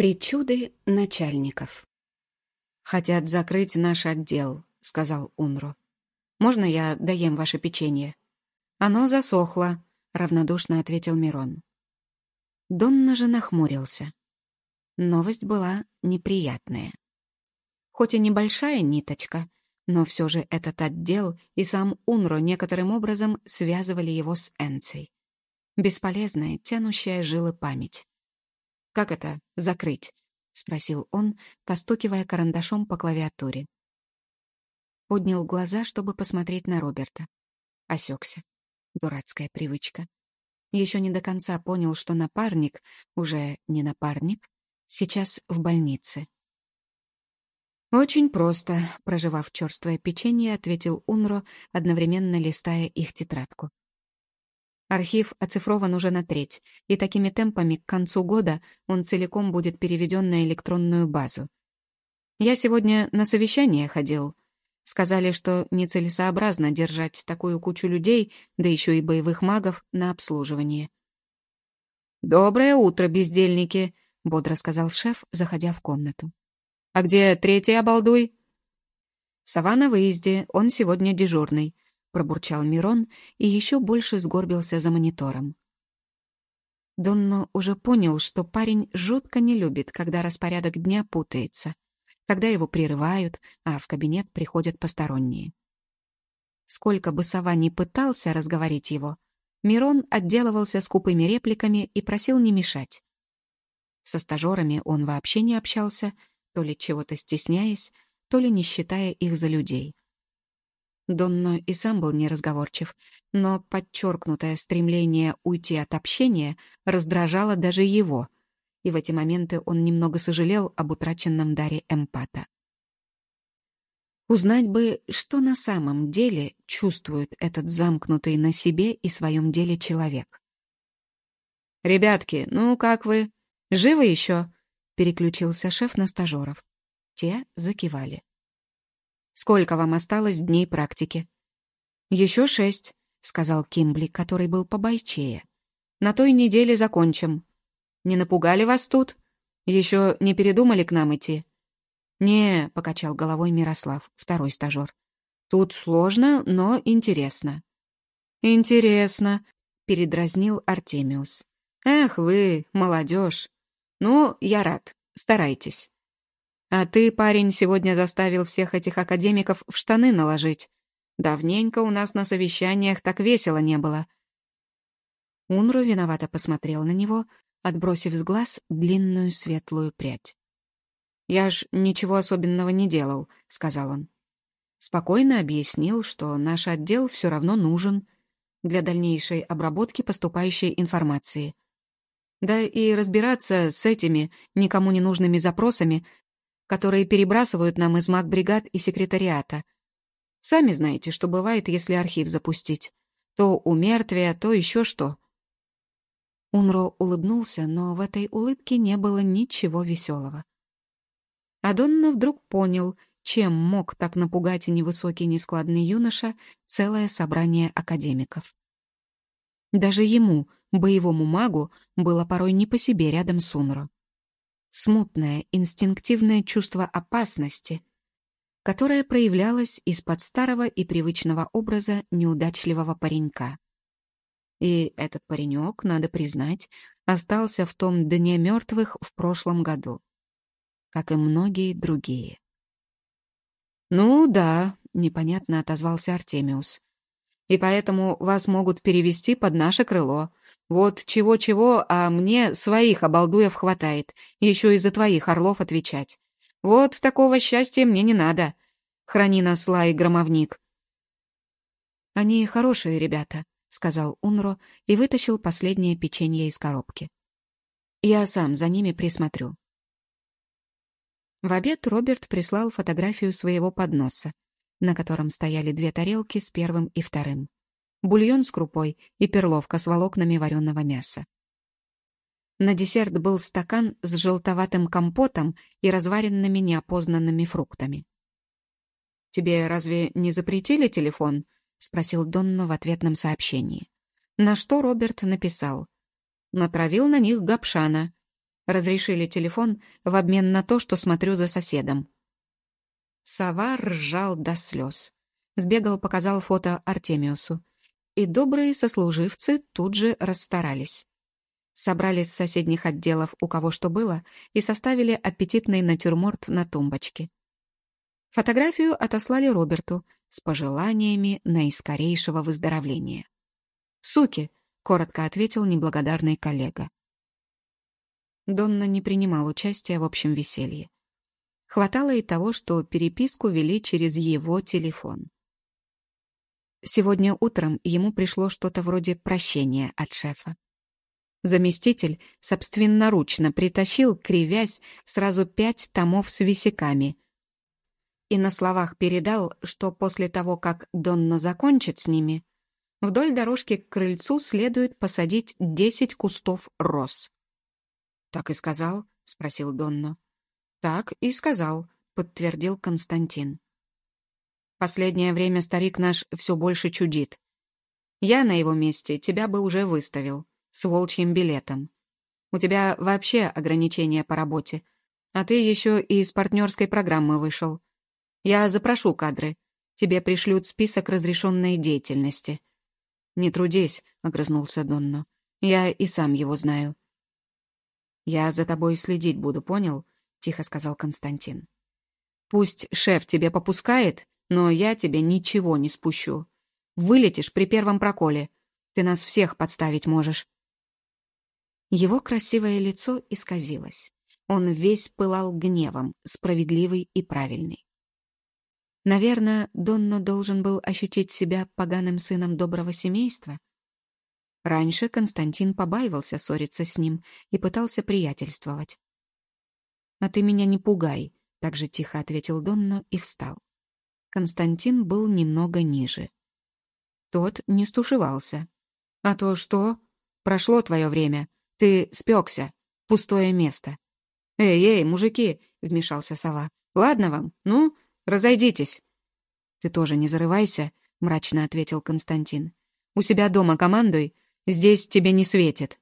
Причуды начальников. «Хотят закрыть наш отдел», — сказал Унру. «Можно я доем ваше печенье?» «Оно засохло», — равнодушно ответил Мирон. Донна же нахмурился. Новость была неприятная. Хоть и небольшая ниточка, но все же этот отдел и сам Унро некоторым образом связывали его с Энцей. Бесполезная, тянущая жилы память. «Как это закрыть?» — спросил он, постукивая карандашом по клавиатуре. Поднял глаза, чтобы посмотреть на Роберта. Осекся. Дурацкая привычка. Еще не до конца понял, что напарник, уже не напарник, сейчас в больнице. «Очень просто», — проживав черствое печенье, ответил Унро, одновременно листая их тетрадку. Архив оцифрован уже на треть, и такими темпами к концу года он целиком будет переведен на электронную базу. Я сегодня на совещание ходил. Сказали, что нецелесообразно держать такую кучу людей, да еще и боевых магов, на обслуживание. «Доброе утро, бездельники», — бодро сказал шеф, заходя в комнату. «А где третий обалдуй?» «Сова на выезде, он сегодня дежурный», — пробурчал Мирон и еще больше сгорбился за монитором. Донно уже понял, что парень жутко не любит, когда распорядок дня путается, когда его прерывают, а в кабинет приходят посторонние. Сколько бы сова ни пытался разговорить его, Мирон отделывался скупыми репликами и просил не мешать. Со стажерами он вообще не общался, то ли чего-то стесняясь, то ли не считая их за людей. Донно и сам был неразговорчив, но подчеркнутое стремление уйти от общения раздражало даже его, и в эти моменты он немного сожалел об утраченном даре эмпата. Узнать бы, что на самом деле чувствует этот замкнутый на себе и своем деле человек. «Ребятки, ну как вы? Живы еще?» — переключился шеф на стажеров. Те закивали. Сколько вам осталось дней практики?» «Еще шесть», — сказал Кимбли, который был побойчее. «На той неделе закончим. Не напугали вас тут? Еще не передумали к нам идти?» «Не», — покачал головой Мирослав, второй стажер. «Тут сложно, но интересно». «Интересно», — передразнил Артемиус. «Эх вы, молодежь. Ну, я рад. Старайтесь». А ты, парень, сегодня заставил всех этих академиков в штаны наложить. Давненько у нас на совещаниях так весело не было. Унру виновато посмотрел на него, отбросив с глаз длинную светлую прядь. «Я ж ничего особенного не делал», — сказал он. Спокойно объяснил, что наш отдел все равно нужен для дальнейшей обработки поступающей информации. Да и разбираться с этими никому не нужными запросами которые перебрасывают нам из магбригад и секретариата. Сами знаете, что бывает, если архив запустить. То умертвие, то еще что. Унро улыбнулся, но в этой улыбке не было ничего веселого. Адонна вдруг понял, чем мог так напугать невысокий нескладный юноша целое собрание академиков. Даже ему, боевому магу, было порой не по себе рядом с Унро смутное, инстинктивное чувство опасности, которое проявлялось из-под старого и привычного образа неудачливого паренька. И этот паренек, надо признать, остался в том дне мертвых в прошлом году, как и многие другие. «Ну да», — непонятно отозвался Артемиус. «И поэтому вас могут перевести под наше крыло, вот чего-чего, а мне своих обалдуев хватает, еще и за твоих орлов отвечать. Вот такого счастья мне не надо. Храни нас, Лай, громовник. Они хорошие ребята, — сказал Унро и вытащил последнее печенье из коробки. Я сам за ними присмотрю. В обед Роберт прислал фотографию своего подноса, на котором стояли две тарелки с первым и вторым бульон с крупой и перловка с волокнами вареного мяса. На десерт был стакан с желтоватым компотом и разваренными неопознанными фруктами. «Тебе разве не запретили телефон?» — спросил Донно в ответном сообщении. На что Роберт написал. «Натравил на них Гапшана. Разрешили телефон в обмен на то, что смотрю за соседом. Сова ржал до слез. Сбегал, показал фото Артемиусу. И добрые сослуживцы тут же расстарались. Собрались с соседних отделов у кого что было и составили аппетитный натюрморт на тумбочке. Фотографию отослали Роберту с пожеланиями наискорейшего выздоровления. «Суки!» — коротко ответил неблагодарный коллега. Донна не принимал участия в общем веселье. Хватало и того, что переписку вели через его телефон. Сегодня утром ему пришло что-то вроде прощения от шефа. Заместитель собственноручно притащил, кривясь, сразу пять томов с висяками. И на словах передал, что после того, как Донна закончит с ними, вдоль дорожки к крыльцу следует посадить десять кустов роз. «Так и сказал?» — спросил Донно. «Так и сказал», — подтвердил Константин. «Последнее время старик наш все больше чудит. Я на его месте тебя бы уже выставил, с волчьим билетом. У тебя вообще ограничения по работе, а ты еще и из партнерской программы вышел. Я запрошу кадры. Тебе пришлют список разрешенной деятельности». «Не трудись», — огрызнулся Донно. «Я и сам его знаю. «Я за тобой следить буду, понял?» — тихо сказал Константин. «Пусть шеф тебе попускает, но я тебе ничего не спущу. Вылетишь при первом проколе. Ты нас всех подставить можешь». Его красивое лицо исказилось. Он весь пылал гневом, справедливый и правильный. Наверное, Донно должен был ощутить себя поганым сыном доброго семейства — Раньше Константин побаивался ссориться с ним и пытался приятельствовать. «А ты меня не пугай», — так же тихо ответил Донно и встал. Константин был немного ниже. Тот не стушевался. «А то что? Прошло твое время. Ты спекся. Пустое место». «Эй, эй, мужики!» — вмешался сова. «Ладно вам, ну, разойдитесь». «Ты тоже не зарывайся», — мрачно ответил Константин. «У себя дома командуй, Здесь тебе не светит».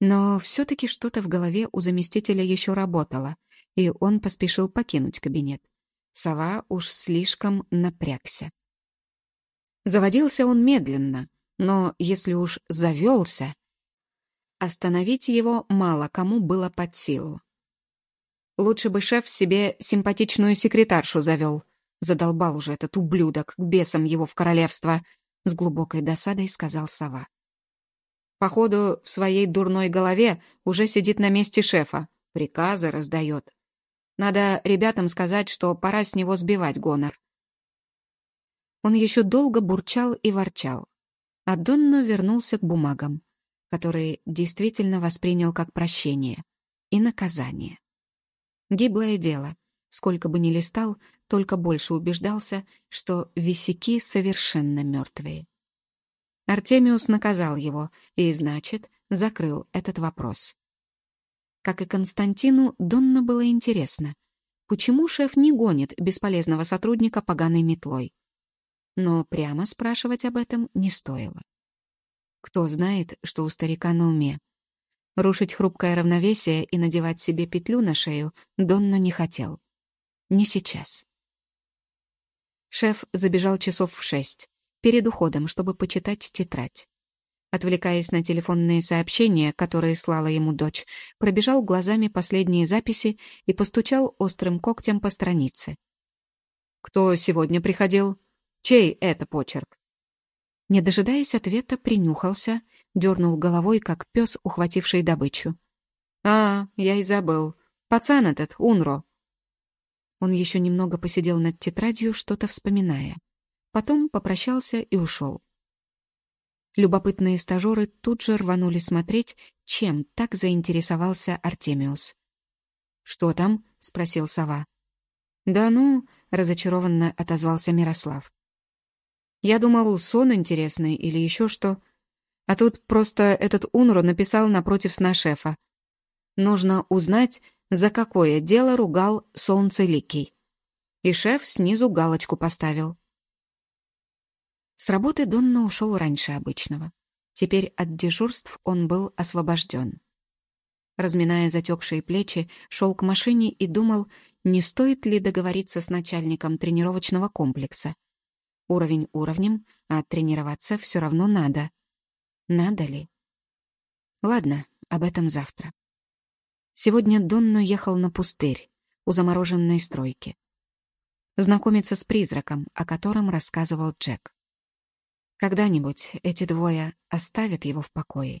Но все-таки что-то в голове у заместителя еще работало, и он поспешил покинуть кабинет. Сова уж слишком напрягся. Заводился он медленно, но если уж завелся, остановить его мало кому было под силу. Лучше бы шеф себе симпатичную секретаршу завел. Задолбал уже этот ублюдок, к бесам его в королевство —— с глубокой досадой сказал сова. «Походу, в своей дурной голове уже сидит на месте шефа, приказы раздает. Надо ребятам сказать, что пора с него сбивать гонор». Он еще долго бурчал и ворчал, а Донно вернулся к бумагам, которые действительно воспринял как прощение и наказание. Гиблое дело. Сколько бы ни листал, только больше убеждался, что висяки совершенно мертвые. Артемиус наказал его и, значит, закрыл этот вопрос. Как и Константину, Донна было интересно, почему шеф не гонит бесполезного сотрудника поганой метлой. Но прямо спрашивать об этом не стоило. Кто знает, что у старика на уме. Рушить хрупкое равновесие и надевать себе петлю на шею Донна не хотел. Не сейчас. Шеф забежал часов в шесть, перед уходом, чтобы почитать тетрадь. Отвлекаясь на телефонные сообщения, которые слала ему дочь, пробежал глазами последние записи и постучал острым когтем по странице. «Кто сегодня приходил? Чей это почерк?» Не дожидаясь ответа, принюхался, дернул головой, как пес, ухвативший добычу. «А, я и забыл. Пацан этот, Унро. Он еще немного посидел над тетрадью, что-то вспоминая. Потом попрощался и ушел. Любопытные стажеры тут же рванули смотреть, чем так заинтересовался Артемиус. «Что там?» — спросил сова. «Да ну», — разочарованно отозвался Мирослав. «Я думал, сон интересный или еще что. А тут просто этот Унро написал напротив сна шефа. Нужно узнать, за какое дело ругал Солнцеликий. И шеф снизу галочку поставил. С работы Донна ушел раньше обычного. Теперь от дежурств он был освобожден. Разминая затекшие плечи, шел к машине и думал, не стоит ли договориться с начальником тренировочного комплекса. Уровень уровнем, а тренироваться все равно надо. Надо ли? Ладно, об этом завтра. Сегодня Донно ехал на пустырь, у замороженной стройки. Знакомиться с призраком, о котором рассказывал Джек. Когда-нибудь эти двое оставят его в покое.